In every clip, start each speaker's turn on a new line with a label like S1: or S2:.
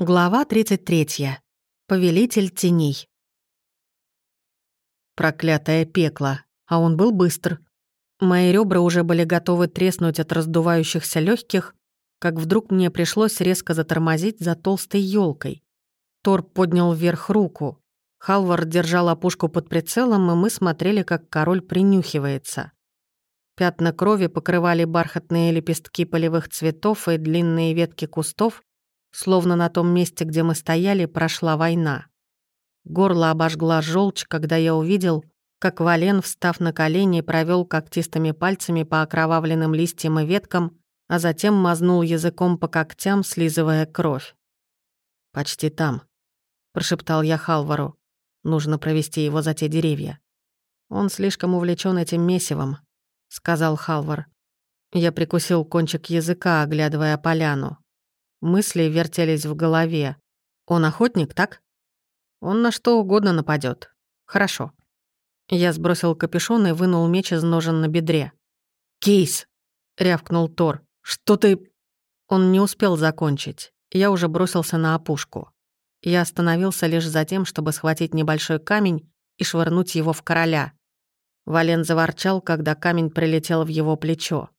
S1: Глава 33. Повелитель теней. Проклятое пекло. А он был быстр. Мои ребра уже были готовы треснуть от раздувающихся легких, как вдруг мне пришлось резко затормозить за толстой елкой. Тор поднял вверх руку. Халвар держал опушку под прицелом, и мы смотрели, как король принюхивается. Пятна крови покрывали бархатные лепестки полевых цветов и длинные ветки кустов, словно на том месте, где мы стояли, прошла война. Горло обожгла желчь, когда я увидел, как Вален, встав на колени, провел когтистыми пальцами по окровавленным листьям и веткам, а затем мазнул языком по когтям, слизывая кровь. «Почти там», — прошептал я Халвару. «Нужно провести его за те деревья». «Он слишком увлечен этим месивом», — сказал Халвар. Я прикусил кончик языка, оглядывая поляну. Мысли вертелись в голове. Он охотник, так? Он на что угодно нападет. Хорошо. Я сбросил капюшон и вынул меч из ножен на бедре. «Кейс!» — рявкнул Тор. «Что ты...» Он не успел закончить. Я уже бросился на опушку. Я остановился лишь за тем, чтобы схватить небольшой камень и швырнуть его в короля. Вален заворчал, когда камень прилетел в его плечо.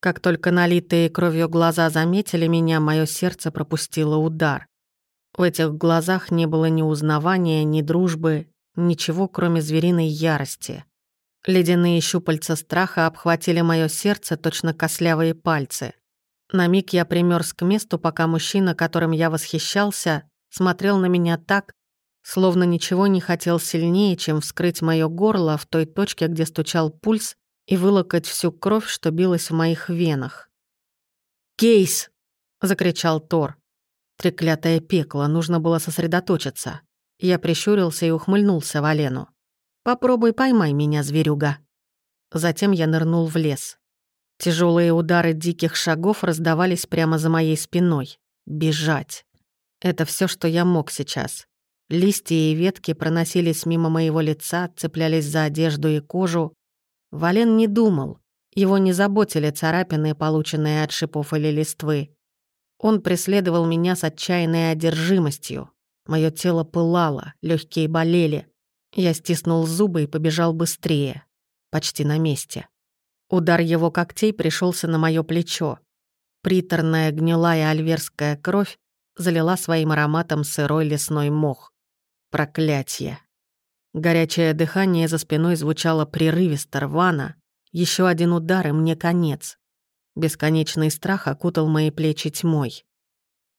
S1: Как только налитые кровью глаза заметили меня, мое сердце пропустило удар. В этих глазах не было ни узнавания, ни дружбы, ничего, кроме звериной ярости. Ледяные щупальца страха обхватили мое сердце, точно кослявые пальцы. На миг я примерз к месту, пока мужчина, которым я восхищался, смотрел на меня так, словно ничего не хотел сильнее, чем вскрыть мое горло в той точке, где стучал пульс и вылокать всю кровь, что билась в моих венах. «Кейс!» — закричал Тор. Треклятое пекло, нужно было сосредоточиться. Я прищурился и ухмыльнулся Валену. «Попробуй поймай меня, зверюга». Затем я нырнул в лес. Тяжелые удары диких шагов раздавались прямо за моей спиной. Бежать. Это все, что я мог сейчас. Листья и ветки проносились мимо моего лица, цеплялись за одежду и кожу, Вален не думал. Его не заботили царапины, полученные от шипов или листвы. Он преследовал меня с отчаянной одержимостью. Мое тело пылало, легкие болели. Я стиснул зубы и побежал быстрее. Почти на месте. Удар его когтей пришелся на мое плечо. Приторная гнилая альверская кровь залила своим ароматом сырой лесной мох. Проклятье. Горячее дыхание за спиной звучало прерывисто, рвано. Еще один удар, и мне конец. Бесконечный страх окутал мои плечи тьмой.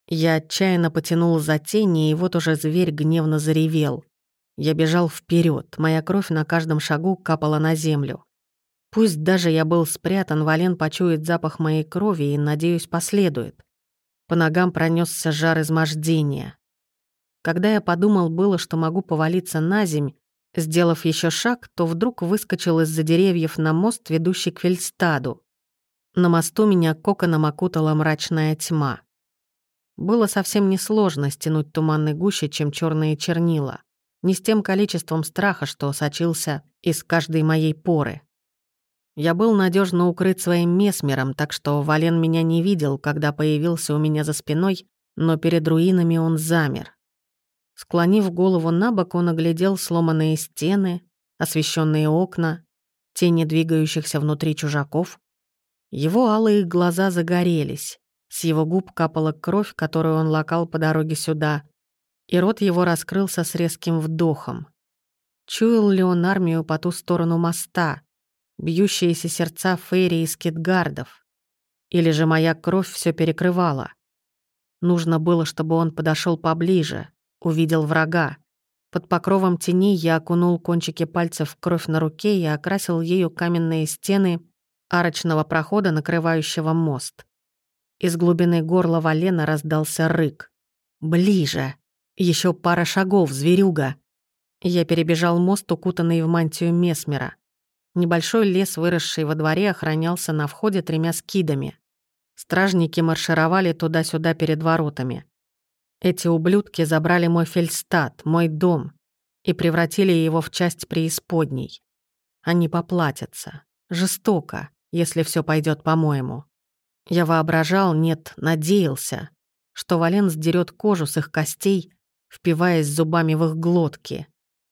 S1: Я отчаянно потянул за тени, и вот уже зверь гневно заревел. Я бежал вперед, моя кровь на каждом шагу капала на землю. Пусть даже я был спрятан, Вален почует запах моей крови и, надеюсь, последует. По ногам пронесся жар измождения. Когда я подумал было, что могу повалиться на земь, Сделав еще шаг, то вдруг выскочил из-за деревьев на мост, ведущий к Фельстаду. На мосту меня коконом окутала мрачная тьма. Было совсем несложно стянуть туманной гуще, чем черные чернила. Не с тем количеством страха, что сочился из каждой моей поры. Я был надежно укрыт своим месмером, так что Вален меня не видел, когда появился у меня за спиной, но перед руинами он замер. Склонив голову на бок, он оглядел сломанные стены, освещенные окна, тени двигающихся внутри чужаков. Его алые глаза загорелись. С его губ капала кровь, которую он лакал по дороге сюда, и рот его раскрылся с резким вдохом. Чуял ли он армию по ту сторону моста, бьющиеся сердца Фейри и Скидгардов? Или же моя кровь все перекрывала? Нужно было, чтобы он подошел поближе, Увидел врага. Под покровом тени я окунул кончики пальцев в кровь на руке и окрасил ею каменные стены арочного прохода, накрывающего мост. Из глубины горла Валена раздался рык. «Ближе! Еще пара шагов, зверюга!» Я перебежал мост, укутанный в мантию Месмера. Небольшой лес, выросший во дворе, охранялся на входе тремя скидами. Стражники маршировали туда-сюда перед воротами. Эти ублюдки забрали мой фельстат, мой дом, и превратили его в часть преисподней. Они поплатятся. Жестоко, если все пойдет по-моему. Я воображал, нет, надеялся, что Вален сдерет кожу с их костей, впиваясь зубами в их глотки.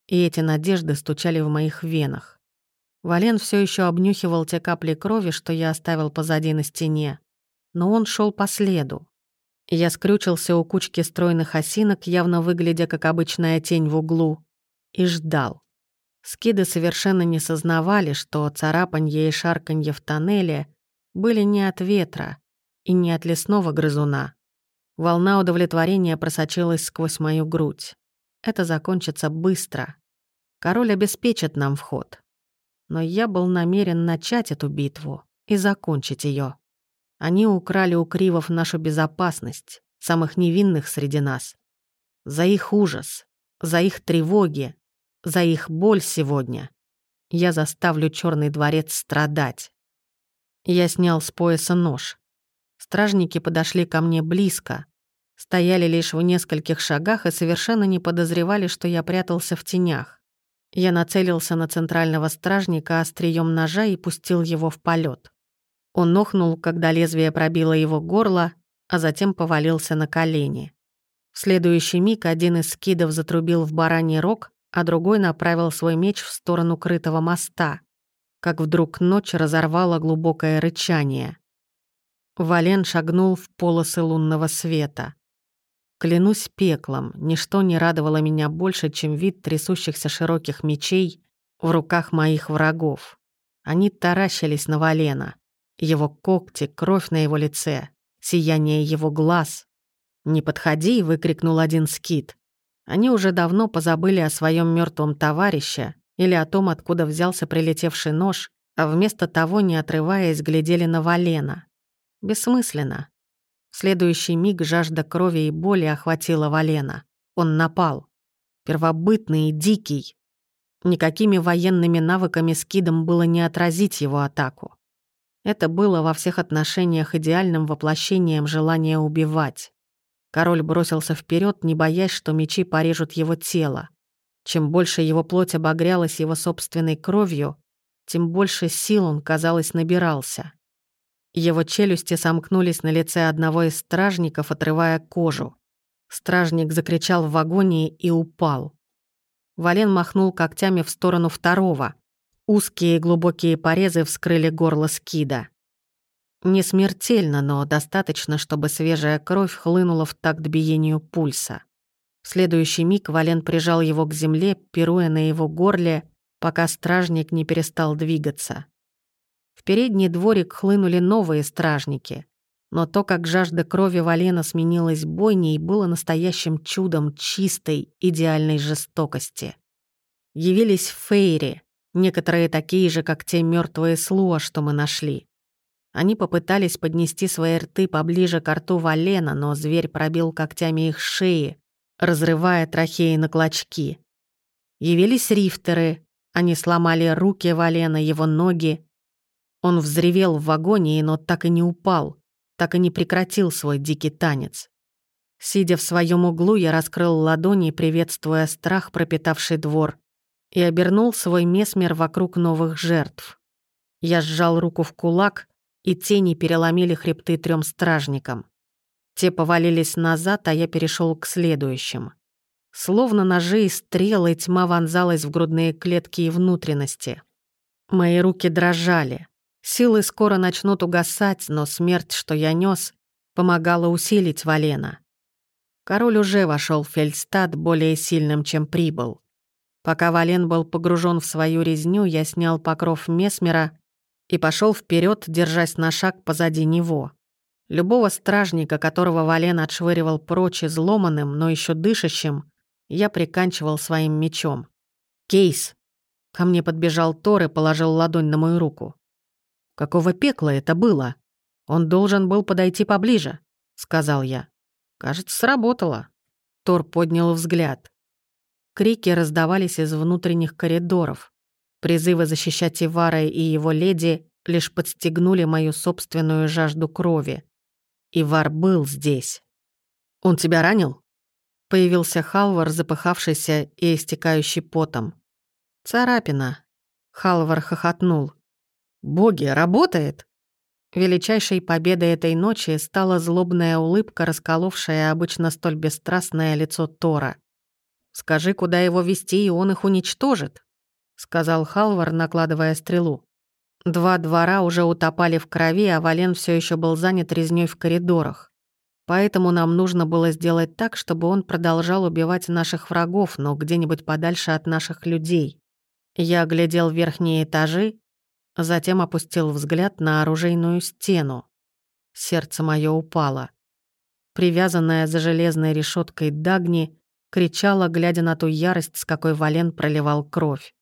S1: И эти надежды стучали в моих венах. Вален все еще обнюхивал те капли крови, что я оставил позади на стене. Но он шел по следу. Я скрючился у кучки стройных осинок, явно выглядя как обычная тень в углу, и ждал. Скиды совершенно не сознавали, что царапанье и шарканье в тоннеле были не от ветра и не от лесного грызуна. Волна удовлетворения просочилась сквозь мою грудь. Это закончится быстро. Король обеспечит нам вход. Но я был намерен начать эту битву и закончить ее. Они украли у Кривов нашу безопасность, самых невинных среди нас. За их ужас, за их тревоги, за их боль сегодня. Я заставлю Черный дворец страдать. Я снял с пояса нож. Стражники подошли ко мне близко, стояли лишь в нескольких шагах и совершенно не подозревали, что я прятался в тенях. Я нацелился на центрального стражника острием ножа и пустил его в полет. Он охнул, когда лезвие пробило его горло, а затем повалился на колени. В следующий миг один из скидов затрубил в бараний рог, а другой направил свой меч в сторону крытого моста, как вдруг ночь разорвала глубокое рычание. Вален шагнул в полосы лунного света. Клянусь пеклом, ничто не радовало меня больше, чем вид трясущихся широких мечей в руках моих врагов. Они таращились на Валена. Его когти, кровь на его лице, сияние его глаз. «Не подходи!» — выкрикнул один скит. Они уже давно позабыли о своем мертвом товарище или о том, откуда взялся прилетевший нож, а вместо того, не отрываясь, глядели на Валена. Бессмысленно. В следующий миг жажда крови и боли охватила Валена. Он напал. Первобытный и дикий. Никакими военными навыками скидом было не отразить его атаку. Это было во всех отношениях идеальным воплощением желания убивать. Король бросился вперед, не боясь, что мечи порежут его тело. Чем больше его плоть обогрялась его собственной кровью, тем больше сил он, казалось, набирался. Его челюсти сомкнулись на лице одного из стражников, отрывая кожу. Стражник закричал в агонии и упал. Вален махнул когтями в сторону второго. Узкие глубокие порезы вскрыли горло скида. Не смертельно, но достаточно, чтобы свежая кровь хлынула в такт биению пульса. В следующий миг Вален прижал его к земле, пируя на его горле, пока стражник не перестал двигаться. В передний дворик хлынули новые стражники. Но то, как жажда крови Валена сменилась бойней, было настоящим чудом чистой, идеальной жестокости. Явились фейри, Некоторые такие же, как те мертвые слуа, что мы нашли. Они попытались поднести свои рты поближе к рту Валена, но зверь пробил когтями их шеи, разрывая трахеи на клочки. Явились рифтеры. Они сломали руки Валена, его ноги. Он взревел в вагоне, но так и не упал, так и не прекратил свой дикий танец. Сидя в своем углу, я раскрыл ладони, приветствуя страх, пропитавший двор, и обернул свой месмер вокруг новых жертв. Я сжал руку в кулак, и тени переломили хребты трем стражникам. Те повалились назад, а я перешел к следующим. Словно ножи и стрелы тьма вонзалась в грудные клетки и внутренности. Мои руки дрожали. Силы скоро начнут угасать, но смерть, что я нес, помогала усилить Валена. Король уже вошел в Фельдстад более сильным, чем прибыл. Пока Вален был погружен в свою резню, я снял покров Месмера и пошел вперед, держась на шаг позади него. Любого стражника, которого Вален отшвыривал прочь изломанным, но еще дышащим, я приканчивал своим мечом. «Кейс!» Ко мне подбежал Тор и положил ладонь на мою руку. «Какого пекла это было? Он должен был подойти поближе», — сказал я. «Кажется, сработало». Тор поднял взгляд. Крики раздавались из внутренних коридоров. Призывы защищать Ивара и его леди лишь подстегнули мою собственную жажду крови. Ивар был здесь. «Он тебя ранил?» Появился Халвар, запыхавшийся и истекающий потом. «Царапина». Халвар хохотнул. «Боги, работает?» Величайшей победой этой ночи стала злобная улыбка, расколовшая обычно столь бесстрастное лицо Тора. «Скажи, куда его вести, и он их уничтожит», — сказал Халвар, накладывая стрелу. Два двора уже утопали в крови, а Вален все еще был занят резнёй в коридорах. Поэтому нам нужно было сделать так, чтобы он продолжал убивать наших врагов, но где-нибудь подальше от наших людей. Я оглядел верхние этажи, затем опустил взгляд на оружейную стену. Сердце мое упало. Привязанная за железной решеткой Дагни кричала, глядя на ту ярость, с какой Вален проливал кровь.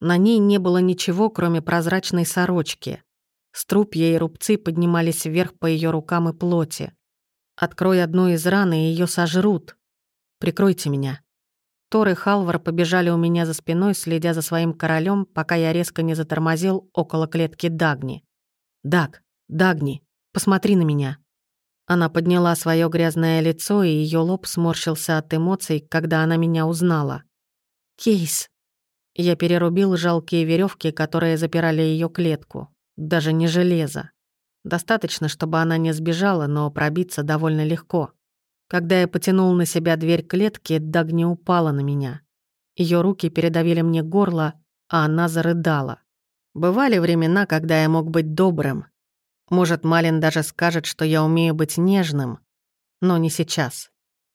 S1: На ней не было ничего, кроме прозрачной сорочки. Струпья и рубцы поднимались вверх по ее рукам и плоти. Открой одну из ран, и ее сожрут. Прикройте меня. Тор и Халвар побежали у меня за спиной, следя за своим королем, пока я резко не затормозил около клетки Дагни. «Даг, Дагни, посмотри на меня». Она подняла свое грязное лицо, и ее лоб сморщился от эмоций, когда она меня узнала. «Кейс». Я перерубил жалкие веревки, которые запирали ее клетку. Даже не железо. Достаточно, чтобы она не сбежала, но пробиться довольно легко. Когда я потянул на себя дверь клетки, Даг не упала на меня. Ее руки передавили мне горло, а она зарыдала. Бывали времена, когда я мог быть добрым. Может, Малин даже скажет, что я умею быть нежным. Но не сейчас.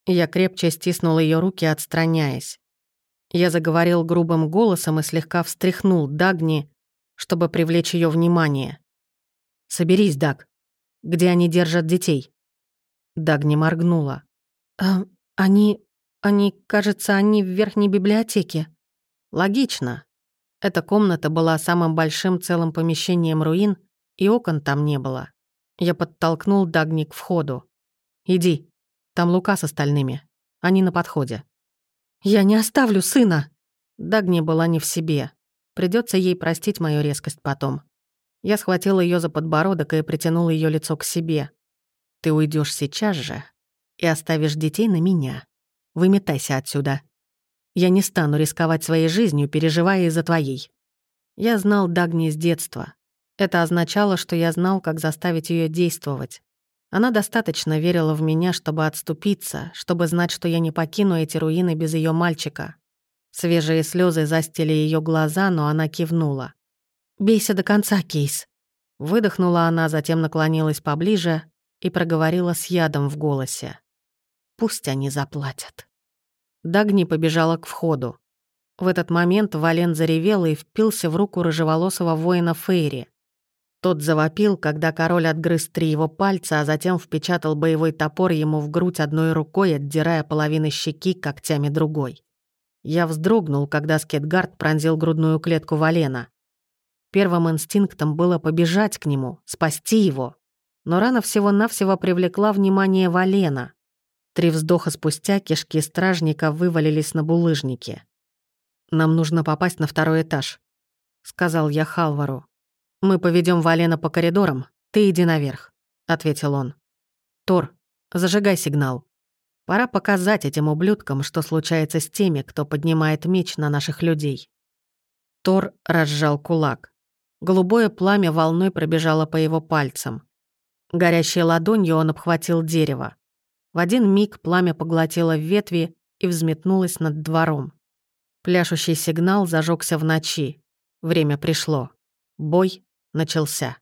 S1: Я крепче стиснул ее руки, отстраняясь. Я заговорил грубым голосом и слегка встряхнул Дагни, чтобы привлечь ее внимание. «Соберись, Даг. Где они держат детей?» Дагни моргнула. «А, они... они... кажется, они в верхней библиотеке». «Логично. Эта комната была самым большим целым помещением руин, и окон там не было. Я подтолкнул Дагни к входу. «Иди. Там Лука с остальными. Они на подходе». «Я не оставлю сына!» Дагни была не в себе. Придется ей простить мою резкость потом. Я схватил ее за подбородок и притянул ее лицо к себе. «Ты уйдешь сейчас же и оставишь детей на меня. Выметайся отсюда. Я не стану рисковать своей жизнью, переживая из-за твоей». Я знал Дагни с детства. Это означало, что я знал, как заставить ее действовать. Она достаточно верила в меня, чтобы отступиться, чтобы знать, что я не покину эти руины без ее мальчика. Свежие слезы застили ее глаза, но она кивнула. «Бейся до конца, Кейс». Выдохнула она, затем наклонилась поближе и проговорила с ядом в голосе. «Пусть они заплатят». Дагни побежала к входу. В этот момент Вален заревел и впился в руку рыжеволосого воина Фейри. Тот завопил, когда король отгрыз три его пальца, а затем впечатал боевой топор ему в грудь одной рукой, отдирая половины щеки когтями другой. Я вздрогнул, когда Скетгард пронзил грудную клетку Валена. Первым инстинктом было побежать к нему, спасти его. Но рана всего-навсего привлекла внимание Валена. Три вздоха спустя кишки стражника вывалились на булыжники. «Нам нужно попасть на второй этаж», — сказал я Халвару. «Мы поведем Валена по коридорам, ты иди наверх», — ответил он. «Тор, зажигай сигнал. Пора показать этим ублюдкам, что случается с теми, кто поднимает меч на наших людей». Тор разжал кулак. Голубое пламя волной пробежало по его пальцам. Горящей ладонью он обхватил дерево. В один миг пламя поглотило ветви и взметнулось над двором. Пляшущий сигнал зажегся в ночи. Время пришло. Бой начался.